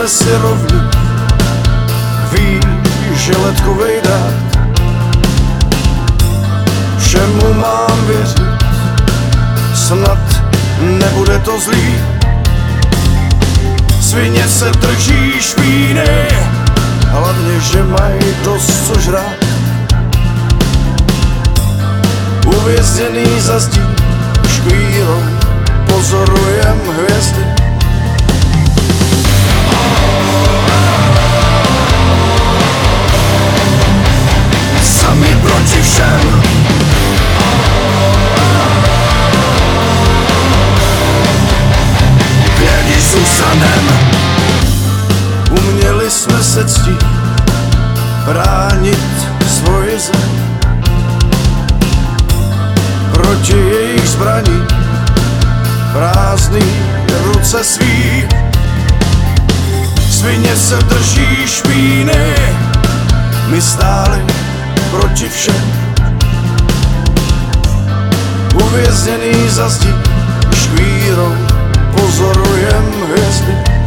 jsme si rovni, ví, že letkovej dát. Všemu mám věřit, snad nebude to zlý. Svině se drží špíny, hlavně, že mají dost co žrát. Uvězněný za zdí škvírou pozorujem hvězdy. Bránit svoji zem. Proti jejich zbraní Prázdný ruce svý. Svině se drží špíny My stáli proti všem. Uvězněný za zdí škvírou Pozorujem hvězdy